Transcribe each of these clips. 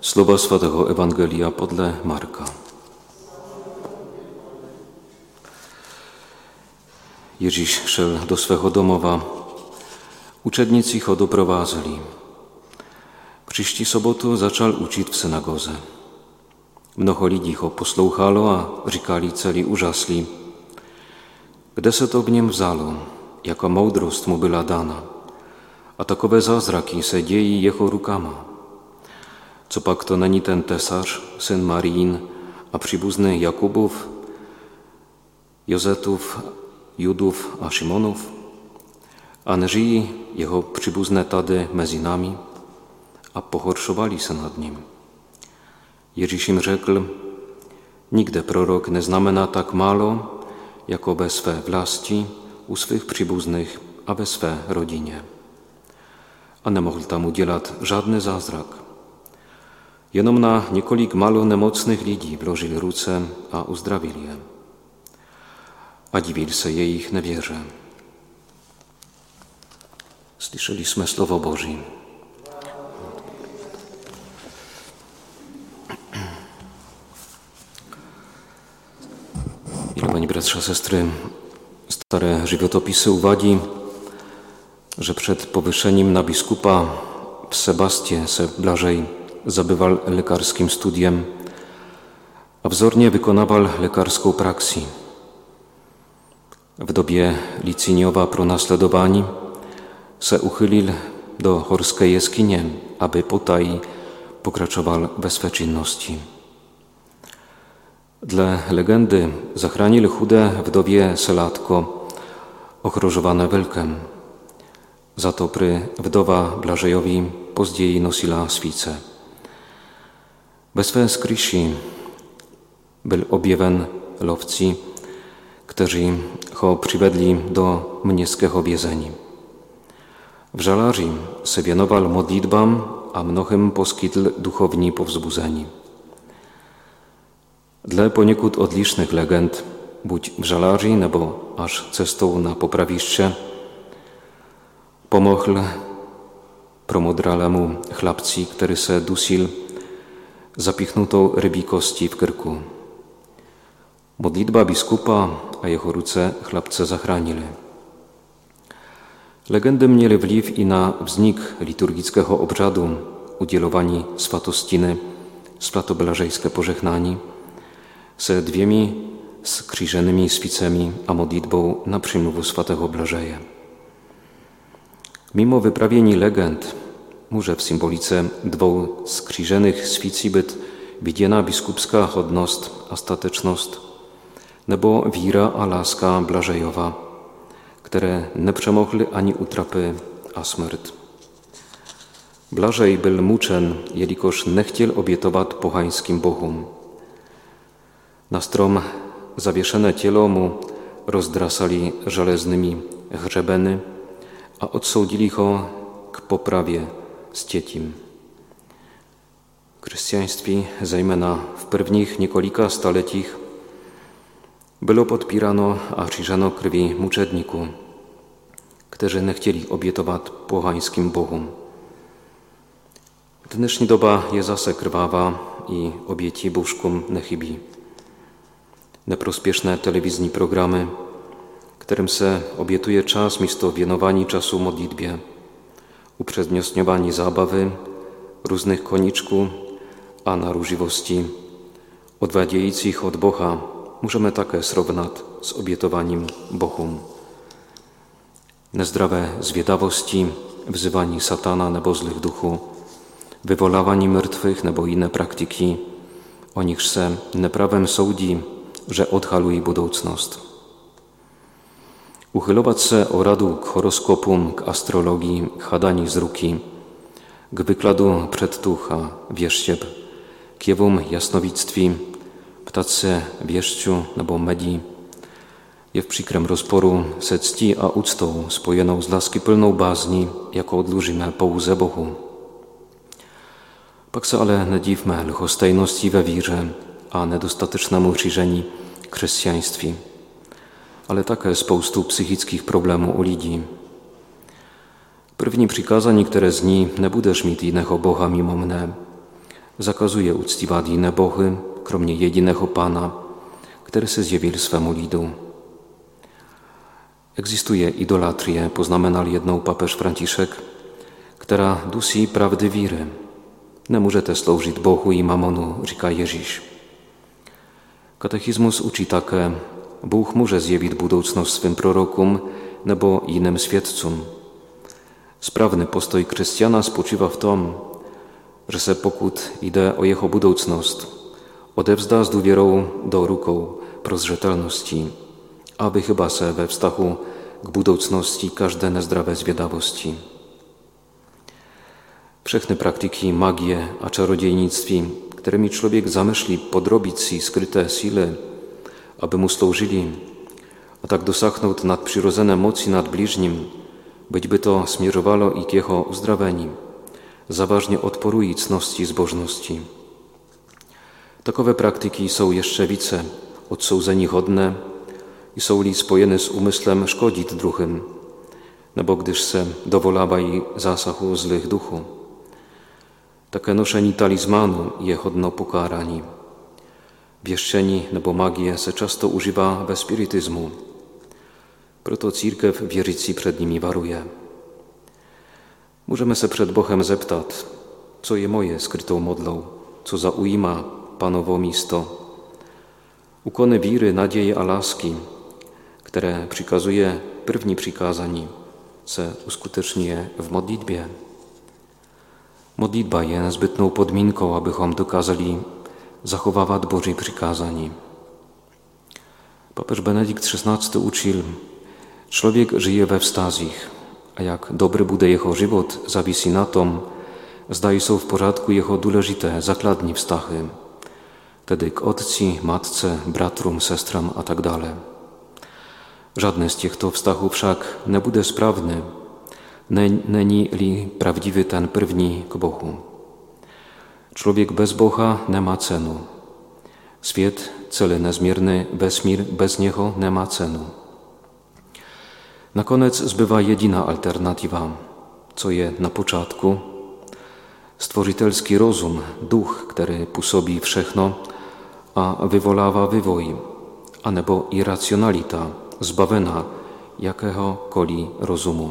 Słowa Świętego Ewangelia podle Marka. Ježíš šel do svého domova. Učedníci ho doprovázeli. Příští sobotu začal učit v synagoze. Mnoho lidí ho poslouchalo a říkali celý úžaslí. Kde se to v něm vzalo? Jaka moudrost mu byla dána? A takové zázraky se dějí jeho rukama. Co pak to není ten tesař, syn Marín a příbuzný Jakubův, Jozetův, Judów a Szymonów, a neżyli jego przybuzne tady mezi nami, a pohorszowali się nad nim. Ježíš im řekl, nigdy prorok nie znamena tak malo, jako we swe wlasti, u swych przybuznych, a we swe rodzinie. A nie tam udzielać żadny zázrak. Jenom na několik malo nemocnych lidí vložil ruce a uzdravil je. A divil se jejich nevierze. Słyszeliśmy Słowo Boże. Milowani bratrza, sestry, stare żywotopisy uwagi, że przed powyszeniem na biskupa w Sebastie se Blażej zabywał lekarskim studiem, a wzornie wykonywał lekarską praksję. W dobie Liciniowa pronasledowani se uchylił do horskiej jaskinie, aby potaj pokraczował we swe czynności. Dla legendy zachránil chude wdowie Selatko, ochrożowane welkem. Za to pry wdowa Blażejowi pozdziej nosila swice. Bez skrysi był objawen lowci, którzy ho przywedli do mnieskiego wiedzeni. W żalarzy se wienował modlitbam, a mnohem poskytl duchowni powzbudzeni. Dla poniekąd odlicznych legend, budź w żalarzy, nebo aż cestą na poprawiszcze, pomochl promodralemu chlapci, który se dusil zapichnutou rybí kosti v krku. Modlitba biskupa a jeho ruce chlapce zachránili. Legendy mieli wliw i na wznik liturgického obřadu udzielowani swatostiny, swatoblażejskie pożegnani, ze dwiemi skrzyżonymi swicami a modlitbą na przyjmowu swatego Blażeje. Mimo wyprawieni legend, może w symbolice dwóch skrzyżonych swici być widziana biskupska hodnost a stateczność, nebo víra a láska Blażejowa, które nie przemogły ani utrapy a smrt. Blażej był muczen, jelikoż nie chciał obietować pochańskim bohom. Na strom zawieszone cielo mu rozdrasali żeleznymi hrzebeny, a odsądzili go k poprawie z ciecim. W chrześcijaństwie, w pierwszych niekolika staletich, było podpirano a krzyżano krwi muczedniku, którzy nie chcieli obietować pochańskim Bogom. Dnešní doba je zase krvavá i oběti bůžkům nechybí. Neprospěšné telewizní programy, którym se obietuje czas místo věnování czasu modlitbě, upřednostňování zábavy, różnych koniczków a naruživosti, odwadziejcich od Boha, możemy takie srovnat z obietowaniem Bohum. Nezdravé zvědavosti, wzywani satana nebo złych duchu, wywoławani martwych nebo inne praktyki, o nich se neprawem soudzi, że odhalují budoucnost. Uchylować se radu k horoskopum, k astrologii, hadani z ruki, k wykladu przedtucha, wieszcieb, k jewum jasnowictwi, ptace wieszciu nebo medí, je w przykrem rozporu se ctí a úctou spojenou z lásky plnou bázni, jako odlužíme pouze Bohu. Pak se ale nedívme lhostejnosti we wírze a nedostatecznemu řízení chrześcijaństwie, ale také spoustu psychických problémů u lidí. První přikázání, které zní, nebudeš mít jiného Boha mimo mne, zakazuje uctivat jiné bohy, kromě jediného Pana, který se zjevil svému lidu. Existuje idolatrie, poznamenal jedną papeż Franciszek, która dusi prawdy wiry. Nie możecie służyć Bohu i mamonu, říká Ježíš. Katechizmus uczy také, Bóg może zjawić budoucnost swym prorokom nebo innym świadcom. Sprawny postoj chrześcijana spoczywa w tom, że se pokud idę o jeho budoucnost, odevzdá z důvěrou do rukou prozřetelnosti, aby chyba se we vztahu k budoucnosti każde nezdrawe zvědavosti. Wszechne praktyki, magie a czarodziejnictwi, którymi człowiek zamyśli podrobić si skryte sile, aby mu służyli, a tak dosachnął nadprzyrodzone mocy nad bliźnim, być by to smierowało i k jeho uzdrowieniu, zaważnie odporuje cności zbożności. Takowe praktyki są jeszcze wice odsouzení hodne i są li spojene z umyslem szkodzić druhym, no bo gdyż se i zasahu złych duchu. Takie noszeni talizmanu je hodno pokarani. Wieszczeni nebo magię se często używa we spirytyzmu. Proto církew wierzyci przed nimi waruje. Możemy se przed Bochem zeptać, co je moje skrytą modlą, co za ujma Panowo misto. Ukony wiry, nadzieje a laski, które przykazuje pierwni przykazań, se uskutecznię w modlitwie. Modlitba je zbytną podminką, abychom dokazali zachowywać Bożej przykazań. Papież Benedykt XVI uczył, człowiek żyje we wstazich, a jak dobry bude jeho żywot zawisi na tom, zdaje się w porządku jeho důležité zakladni wstachy, tedy k otci, matce, bratrum, sestram a tak dalej. Żadne z těchto vztahů wszak nebude sprawny, Není-li prawdziwy ten první k Bohu. Człowiek bez Boha nie ma cenu. Świat, cele nezmierny vesmír bez Niego nie ma cenu. Na koniec zbywa jedyna alternatywa, co je na początku. Stworzytelski rozum, duch, który působí wszechno a wyvolawa wywoj, a nebo irracjonalita, zbawena koli rozumu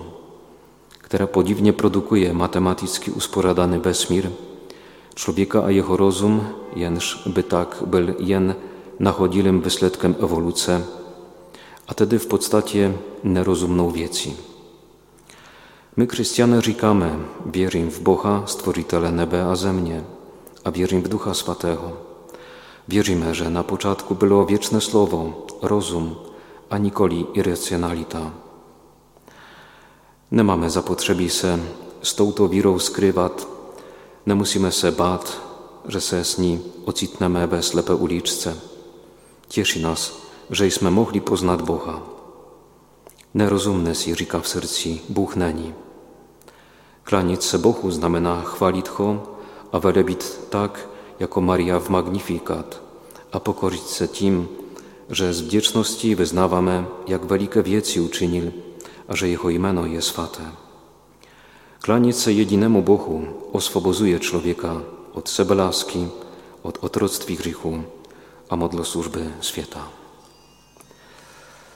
która podziwnie produkuje matematycki usporadany besmir, człowieka a jeho rozum, jenż by tak był jen nachodilym wysledkiem ewolucji, a tedy w podstawie nerozumną wieci. My, chrześcijanie, říkáme, wierzymy w Boha, Stworzyciela nebe a zemnie, a wierzymy w Ducha Swatego. Wierzymy, że na początku było wieczne słowo, rozum, a nikoli irracjonalita. Nie mamy zapotřebí se s touto vírou skryvat, nemusíme se bát, že se s ní ocitneme ve slepé uliczce. Cieszy nas, że jsme mohli poznat Boha. Nerozumne si říká v srdci, Bůh není. Klaniec se Bohu znamená chwalit Ho a velebit tak, jako Maria w Magnifikat, a pokorzyć se tím, że z wdzięczności wyznawamy, jak wielkie wieci uczynil a że Jego imię jest swate. Klaniec się jedynemu Bohu oswobozuje człowieka od sebelaski, od otroctwi grzechu, a modlo służby świata.